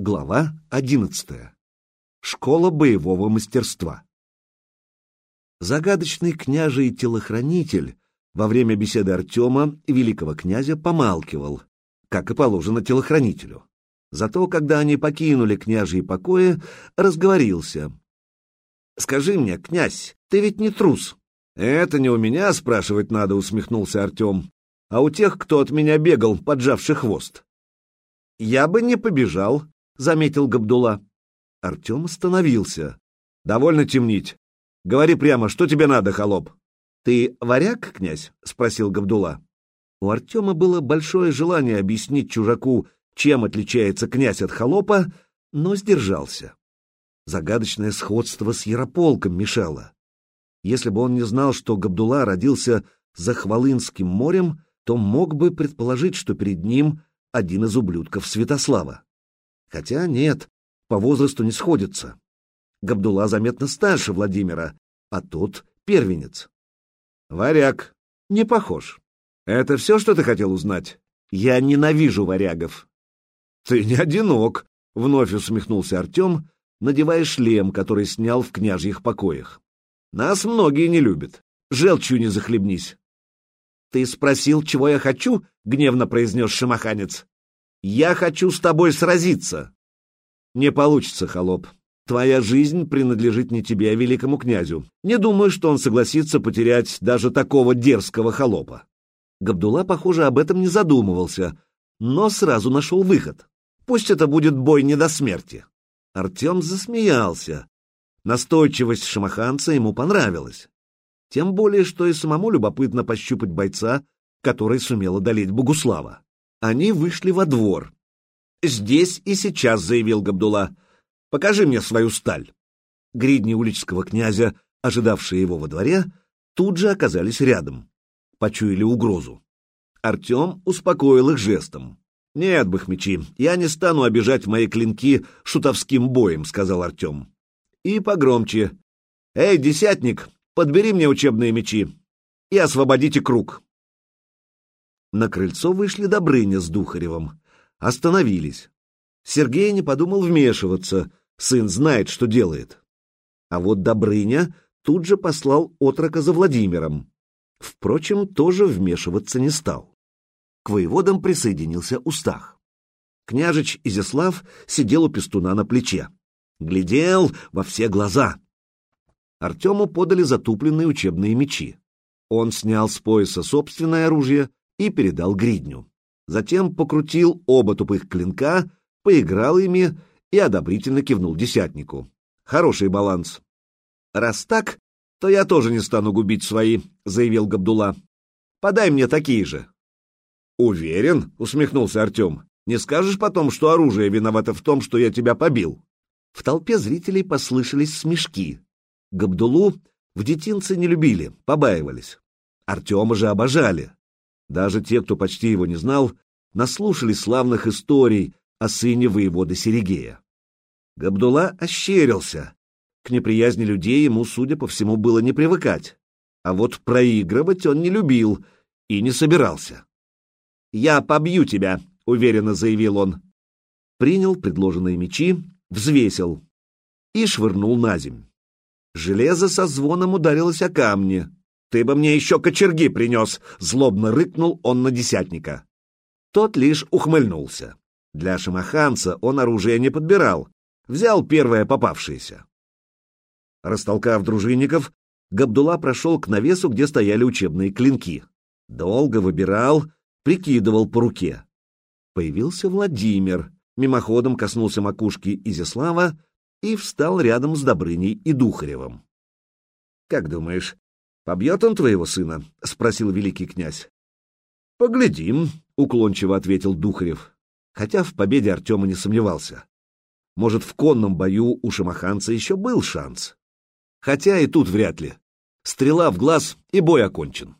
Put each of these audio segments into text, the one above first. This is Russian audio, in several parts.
Глава 11. Школа боевого мастерства. Загадочный княжий телохранитель во время беседы Артема великого князя помалкивал, как и положено телохранителю. Зато, когда они покинули княжьи покои, разговорился. «Скажи мне, князь, ты ведь не трус?» «Это не у меня спрашивать надо», — усмехнулся Артем, «а у тех, кто от меня бегал, поджавший хвост». «Я бы не побежал», — заметил Габдула. Артем остановился. «Довольно темнить. Говори прямо, что тебе надо, холоп?» «Ты варяг, князь?» — спросил Габдула. У Артема было большое желание объяснить чужаку, чем отличается князь от холопа, но сдержался. Загадочное сходство с Ярополком мешало. Если бы он не знал, что Габдула родился за Хвалынским морем, то мог бы предположить, что перед ним один из ублюдков Святослава. Хотя нет, по возрасту не сходится. Габдула заметно старше Владимира, а тот первенец. Варяг. Не похож. Это все, что ты хотел узнать? Я ненавижу варягов. Ты не одинок, вновь усмехнулся Артем, надевая шлем, который снял в княжьих покоях. Нас многие не любят. Желчью не захлебнись. Ты спросил, чего я хочу? Гневно произнес шамаханец. Я хочу с тобой сразиться. Не получится, холоп. Твоя жизнь принадлежит не тебе, а великому князю. Не думаю, что он согласится потерять даже такого дерзкого холопа. Габдулла, похоже, об этом не задумывался, но сразу нашел выход. Пусть это будет бой не до смерти. Артем засмеялся. Настойчивость шамаханца ему понравилась. Тем более, что и самому любопытно пощупать бойца, который сумел одолеть Богуслава. Они вышли во двор. «Здесь и сейчас», — заявил Габдула. «Покажи мне свою сталь». Гридни уличского князя, ожидавшие его во дворе, тут же оказались рядом. Почуяли угрозу. Артем успокоил их жестом. «Нет, бахмичи, я не стану обижать мои клинки шутовским боем», — сказал Артем. «И погромче. Эй, десятник, подбери мне учебные мечи и освободите круг». На крыльцо вышли Добрыня с Духаревым. Остановились. Сергей не подумал вмешиваться, сын знает, что делает. А вот Добрыня тут же послал отрока за Владимиром. Впрочем, тоже вмешиваться не стал. К воеводам присоединился Устах. Княжич Изяслав сидел у пестуна на плече. Глядел во все глаза. Артему подали затупленные учебные мечи. Он снял с пояса собственное оружие и передал гридню. Затем покрутил оба тупых клинка, поиграл ими и одобрительно кивнул десятнику. Хороший баланс. «Раз так, то я тоже не стану губить свои», — заявил Габдула. «Подай мне такие же». «Уверен?» — усмехнулся Артем. «Не скажешь потом, что оружие виновато в том, что я тебя побил?» В толпе зрителей послышались смешки. Габдулу в детинце не любили, побаивались. Артема же обожали. Даже те, кто почти его не знал, наслушались славных историй о сыне воевода Серегея. Габдулла ощерился. К неприязни людей ему, судя по всему, было не привыкать. А вот проигрывать он не любил и не собирался. «Я побью тебя», — уверенно заявил он. Принял предложенные мечи, взвесил и швырнул на земь. Железо со звоном ударилось о камни. «Ты бы мне еще кочерги принес!» — злобно рыкнул он на десятника. Тот лишь ухмыльнулся. Для шамаханца он оружие не подбирал, взял первое попавшееся. Растолкав дружинников, Габдула прошел к навесу, где стояли учебные клинки. Долго выбирал, прикидывал по руке. Появился Владимир, мимоходом коснулся макушки Изяслава и встал рядом с Добрыней и Духаревым. «Как думаешь, «Побьет он твоего сына?» — спросил великий князь. «Поглядим», — уклончиво ответил Духарев, хотя в победе Артема не сомневался. Может, в конном бою у шамаханца еще был шанс. Хотя и тут вряд ли. Стрела в глаз, и бой окончен.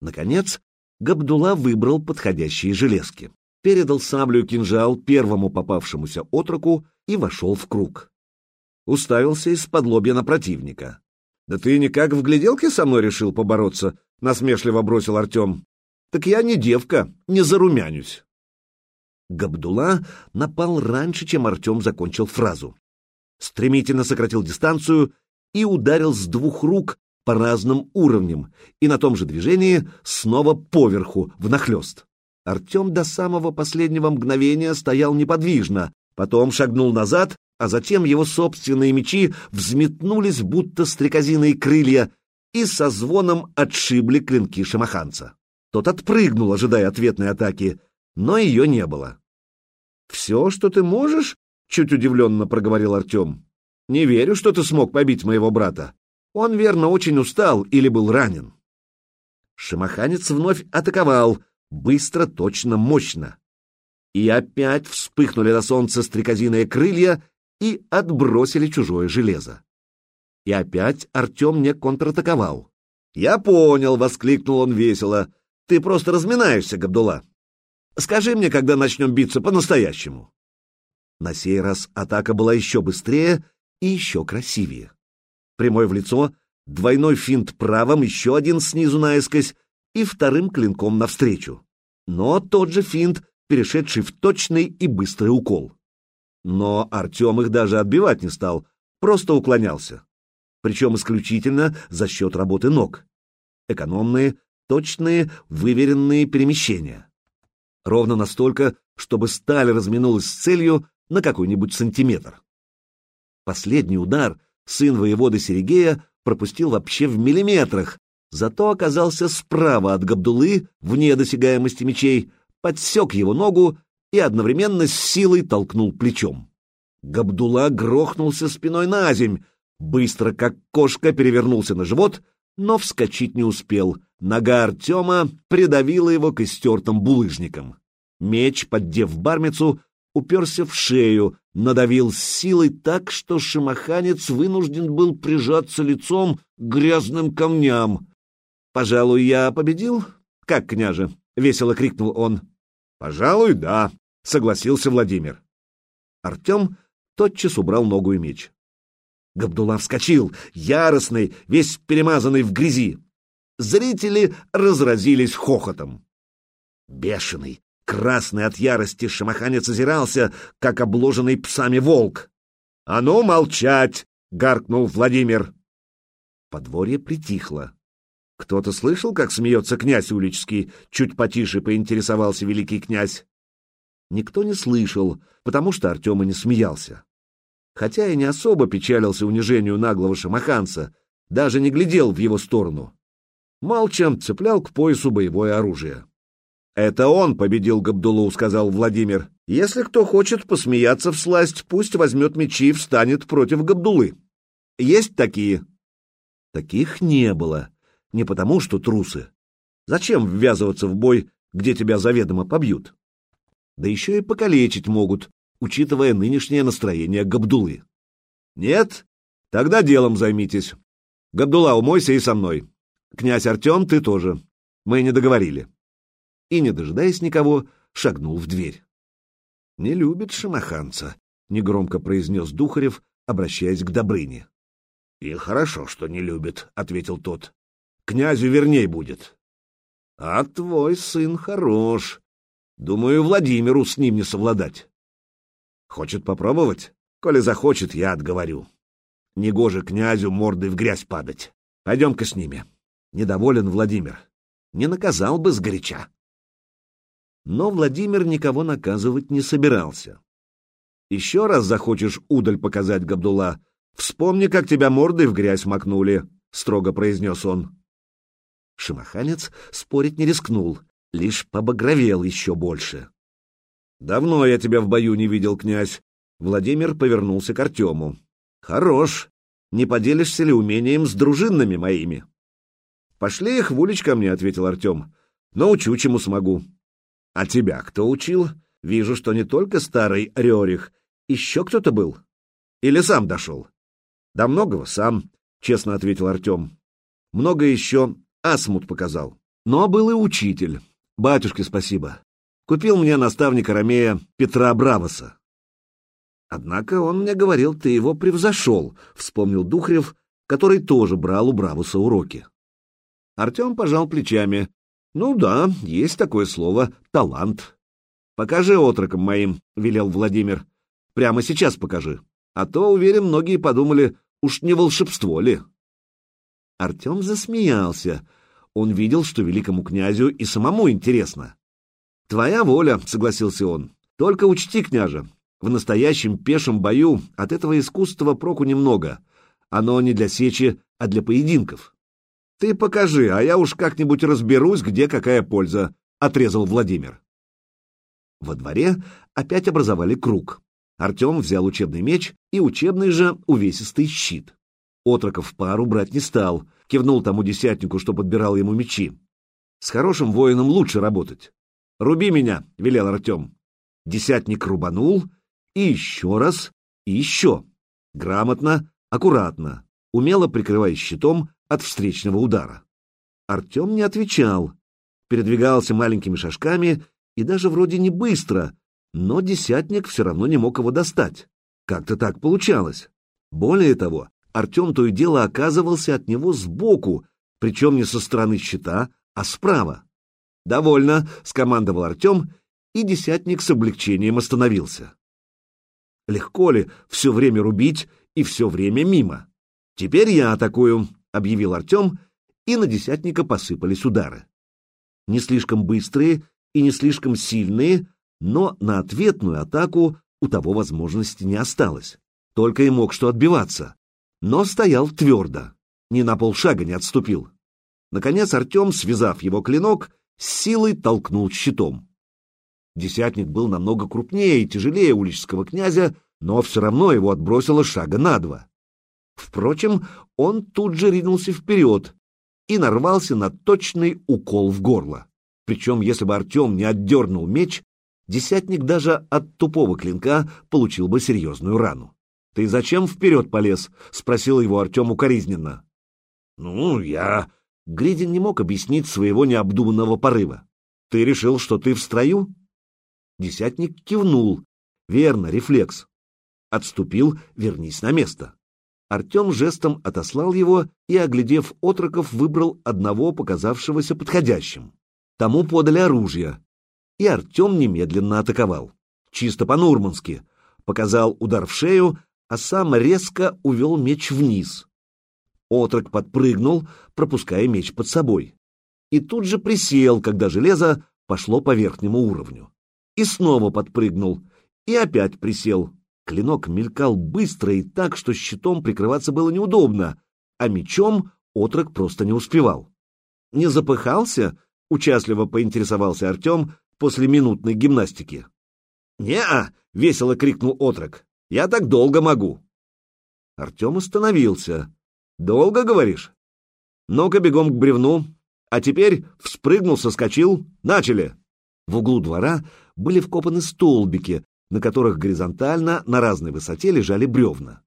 Наконец, Габдула выбрал подходящие железки, передал саблю кинжал первому попавшемуся отроку и вошел в круг. Уставился из-под лобья на противника. «Да ты никак в гляделке со мной решил побороться?» — насмешливо бросил Артем. «Так я не девка, не зарумянюсь». Габдула напал раньше, чем Артем закончил фразу. Стремительно сократил дистанцию и ударил с двух рук по разным уровням, и на том же движении снова поверху, внахлёст. Артем до самого последнего мгновения стоял неподвижно, потом шагнул назад, а затем его собственные мечи взметнулись, будто стрекозиные крылья, и со звоном отшибли клинки шамаханца. Тот отпрыгнул, ожидая ответной атаки, но ее не было. «Все, что ты можешь?» — чуть удивленно проговорил Артем. «Не верю, что ты смог побить моего брата. Он, верно, очень устал или был ранен». Шамаханец вновь атаковал, быстро, точно, мощно. И опять вспыхнули на солнце стрекозиные крылья и отбросили чужое железо. И опять Артем не контратаковал. «Я понял!» — воскликнул он весело. «Ты просто разминаешься, Габдула. Скажи мне, когда начнем биться по-настоящему». На сей раз атака была еще быстрее и еще красивее. Прямой в лицо, двойной финт правым, еще один снизу наискось и вторым клинком навстречу. Но тот же финт, перешедший в точный и быстрый укол. Но Артем их даже отбивать не стал, просто уклонялся. Причем исключительно за счет работы ног. Экономные, точные, выверенные перемещения. Ровно настолько, чтобы сталь разминулась с целью на какой-нибудь сантиметр. Последний удар сын воеводы Серегея пропустил вообще в миллиметрах, зато оказался справа от Габдулы, вне досягаемости мечей, подсек его ногу и одновременно с силой толкнул плечом. Габдула грохнулся спиной на земь, быстро, как кошка, перевернулся на живот, но вскочить не успел. Нога Артема придавила его к истертым булыжникам. Меч, поддев бармицу, уперся в шею, надавил с силой так, что шимаханец вынужден был прижаться лицом к грязным камням. «Пожалуй, я победил? Как, княже?» — весело крикнул он. «Пожалуй, да», — согласился Владимир. Артем тотчас убрал ногу и меч. Габдулла вскочил, яростный, весь перемазанный в грязи. Зрители разразились хохотом. Бешеный, красный от ярости, шамаханец озирался, как обложенный псами волк. — А ну, молчать! — гаркнул Владимир. Подворье притихло. Кто-то слышал, как смеется князь Уличский? Чуть потише поинтересовался великий князь. Никто не слышал, потому что Артем и не смеялся. Хотя и не особо печалился унижению наглого шамаханца, даже не глядел в его сторону. Молча цеплял к поясу боевое оружие. «Это он победил Габдулу», — сказал Владимир. «Если кто хочет посмеяться в сласть, пусть возьмет мечи и встанет против Габдулы. Есть такие?» Таких не было. Не потому, что трусы. Зачем ввязываться в бой, где тебя заведомо побьют? Да еще и покалечить могут, учитывая нынешнее настроение Габдулы. Нет? Тогда делом займитесь. Габдула, умойся и со мной. Князь Артем, ты тоже. Мы не договорили. И, не дожидаясь никого, шагнул в дверь. Не любит шамаханца, негромко произнес Духарев, обращаясь к Добрыне. И хорошо, что не любит, ответил тот князю верней будет. А твой сын хорош. Думаю, Владимиру с ним не совладать. Хочет попробовать? Коли захочет, я отговорю. Негоже князю мордой в грязь падать. Пойдем-ка с ними. Недоволен Владимир. Не наказал бы сгоряча. Но Владимир никого наказывать не собирался. Еще раз захочешь удаль показать, Габдула, вспомни, как тебя мордой в грязь макнули, — строго произнес он. Шимаханец спорить не рискнул, лишь побагровел еще больше. «Давно я тебя в бою не видел, князь!» Владимир повернулся к Артему. «Хорош! Не поделишься ли умением с дружинными моими?» «Пошли их в улич ко мне», — ответил Артем. «Научу, чему смогу». «А тебя кто учил? Вижу, что не только старый Рерих, еще кто-то был. Или сам дошел?» «Да многого сам», — честно ответил Артем. «Много еще Асмут показал. Но был и учитель. Батюшке спасибо. Купил мне наставник Арамея Петра Бравоса. Однако он мне говорил, ты его превзошел, вспомнил Духрев, который тоже брал у Бравоса уроки. Артем пожал плечами. Ну да, есть такое слово «талант». Покажи отрокам моим, — велел Владимир. Прямо сейчас покажи. А то, уверен, многие подумали, уж не волшебство ли. Артем засмеялся. Он видел, что великому князю и самому интересно. «Твоя воля», — согласился он. «Только учти, княже, в настоящем пешем бою от этого искусства проку немного. Оно не для сечи, а для поединков». «Ты покажи, а я уж как-нибудь разберусь, где какая польза», — отрезал Владимир. Во дворе опять образовали круг. Артем взял учебный меч и учебный же увесистый щит. Отроков в пару брать не стал, кивнул тому десятнику, что подбирал ему мечи. С хорошим воином лучше работать. «Руби меня!» — велел Артем. Десятник рубанул, и еще раз, и еще. Грамотно, аккуратно, умело прикрывая щитом от встречного удара. Артем не отвечал, передвигался маленькими шажками и даже вроде не быстро, но десятник все равно не мог его достать. Как-то так получалось. Более того, Артем то и дело оказывался от него сбоку, причем не со стороны щита, а справа. «Довольно», — скомандовал Артем, и десятник с облегчением остановился. Легко ли все время рубить и все время мимо? «Теперь я атакую», — объявил Артем, и на десятника посыпались удары. Не слишком быстрые и не слишком сильные, но на ответную атаку у того возможности не осталось. Только и мог что отбиваться. Но стоял твердо, ни на полшага не отступил. Наконец Артем, связав его клинок, с силой толкнул щитом. Десятник был намного крупнее и тяжелее улического князя, но все равно его отбросило шага на два. Впрочем, он тут же ринулся вперед и нарвался на точный укол в горло. Причем, если бы Артем не отдернул меч, десятник даже от тупого клинка получил бы серьезную рану. «Ты зачем вперед полез?» — спросил его Артем укоризненно. «Ну, я...» Гридин не мог объяснить своего необдуманного порыва. «Ты решил, что ты в строю?» Десятник кивнул. «Верно, рефлекс». Отступил, вернись на место. Артем жестом отослал его и, оглядев отроков, выбрал одного, показавшегося подходящим. Тому подали оружие, и Артем немедленно атаковал. Чисто по-нурмански. Показал удар в шею, а сам резко увел меч вниз. Отрок подпрыгнул, пропуская меч под собой. И тут же присел, когда железо пошло по верхнему уровню. И снова подпрыгнул, и опять присел. Клинок мелькал быстро и так, что щитом прикрываться было неудобно, а мечом отрок просто не успевал. Не запыхался, — участливо поинтересовался Артем после минутной гимнастики. «Не-а!» — весело крикнул отрок. «Я так долго могу!» Артем остановился. «Долго, говоришь?» «Ну-ка бегом к бревну. А теперь вспрыгнул, соскочил. Начали!» В углу двора были вкопаны столбики, на которых горизонтально на разной высоте лежали бревна.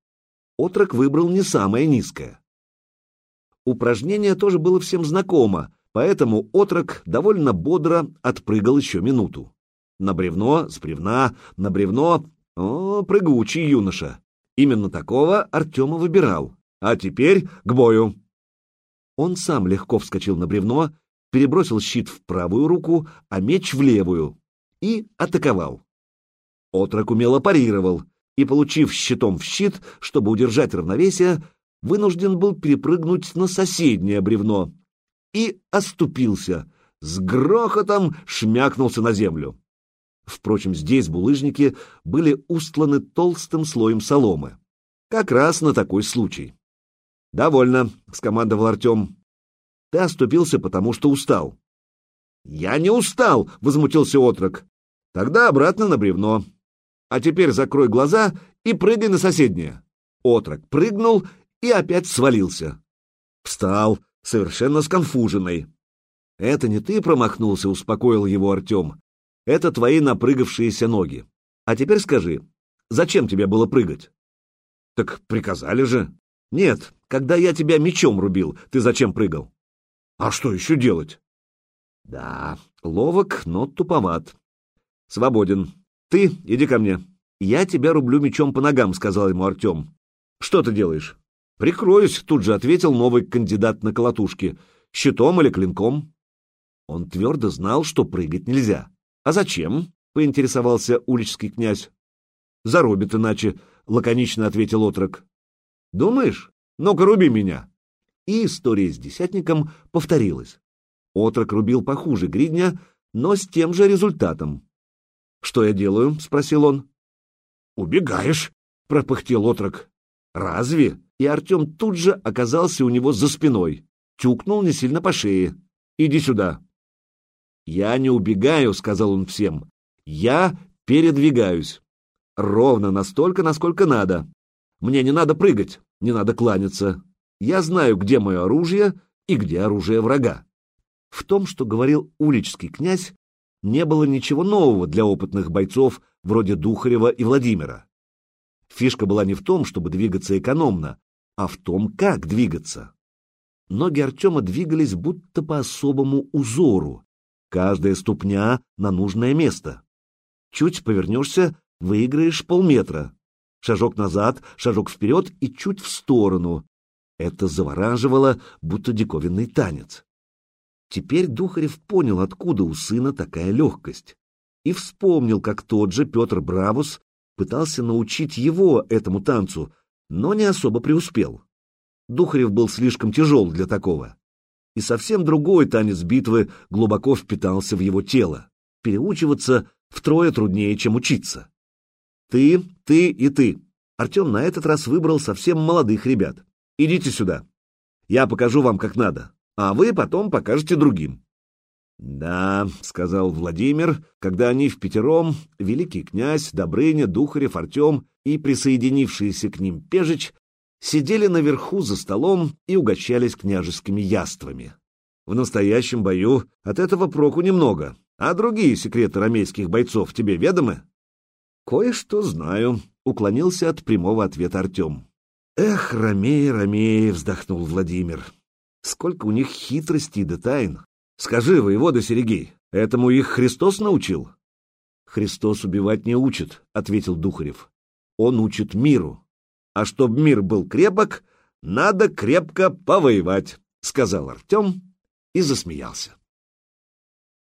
Отрок выбрал не самое низкое. Упражнение тоже было всем знакомо, поэтому отрок довольно бодро отпрыгал еще минуту. На бревно, с бревна, на бревно. О, прыгучий юноша. Именно такого Артема выбирал. А теперь к бою. Он сам легко вскочил на бревно, перебросил щит в правую руку, а меч в левую, и атаковал. Отрок умело парировал, и, получив щитом в щит, чтобы удержать равновесие, вынужден был перепрыгнуть на соседнее бревно, и оступился, с грохотом шмякнулся на землю. Впрочем, здесь булыжники были устланы толстым слоем соломы. Как раз на такой случай. «Довольно», — скомандовал Артем. «Ты оступился, потому что устал». «Я не устал!» — возмутился отрок. «Тогда обратно на бревно. А теперь закрой глаза и прыгай на соседнее». Отрок прыгнул и опять свалился. Встал, совершенно сконфуженный. «Это не ты промахнулся», — успокоил его Артем. «Это твои напрыгавшиеся ноги. А теперь скажи, зачем тебе было прыгать?» «Так приказали же». «Нет, когда я тебя мечом рубил, ты зачем прыгал?» «А что еще делать?» «Да, ловок, но туповат. Свободен. Ты иди ко мне. Я тебя рублю мечом по ногам», — сказал ему Артем. «Что ты делаешь?» «Прикроюсь», — тут же ответил новый кандидат на колотушки. «Щитом или клинком?» Он твердо знал, что прыгать нельзя. «А зачем?» — поинтересовался уличский князь. «Зарубит иначе», — лаконично ответил отрок. «Думаешь? Ну-ка, руби меня!» И история с десятником повторилась. Отрок рубил похуже гридня, но с тем же результатом. «Что я делаю?» — спросил он. «Убегаешь», — пропыхтел отрок. «Разве?» И Артем тут же оказался у него за спиной. Тюкнул не сильно по шее. «Иди сюда». «Я не убегаю», — сказал он всем. «Я передвигаюсь. Ровно настолько, насколько надо. Мне не надо прыгать, не надо кланяться. Я знаю, где мое оружие и где оружие врага». В том, что говорил уличский князь, не было ничего нового для опытных бойцов вроде Духарева и Владимира. Фишка была не в том, чтобы двигаться экономно, а в том, как двигаться. Ноги Артема двигались будто по особому узору, каждая ступня на нужное место. Чуть повернешься, выиграешь полметра. Шажок назад, шажок вперед и чуть в сторону. Это завораживало, будто диковинный танец. Теперь Духарев понял, откуда у сына такая легкость, и вспомнил, как тот же Петр Бравус пытался научить его этому танцу, но не особо преуспел. Духарев был слишком тяжел для такого. И совсем другой танец битвы глубоко впитался в его тело. Переучиваться втрое труднее, чем учиться. Ты, ты и ты. Артем на этот раз выбрал совсем молодых ребят. Идите сюда. Я покажу вам, как надо а вы потом покажете другим. «Да», — сказал Владимир, когда они в пятером, великий князь, Добрыня, Духарев, Артем и присоединившийся к ним Пежич, сидели наверху за столом и угощались княжескими яствами. В настоящем бою от этого проку немного, а другие секреты ромейских бойцов тебе ведомы? Кое-что знаю, — уклонился от прямого ответа Артем. Эх, Ромей, Ромей, — вздохнул Владимир. Сколько у них хитростей да тайн. Скажи, воевода Серегей, этому их Христос научил? Христос убивать не учит, ответил Духарев. Он учит миру. А чтоб мир был крепок, надо крепко повоевать, сказал Артем и засмеялся.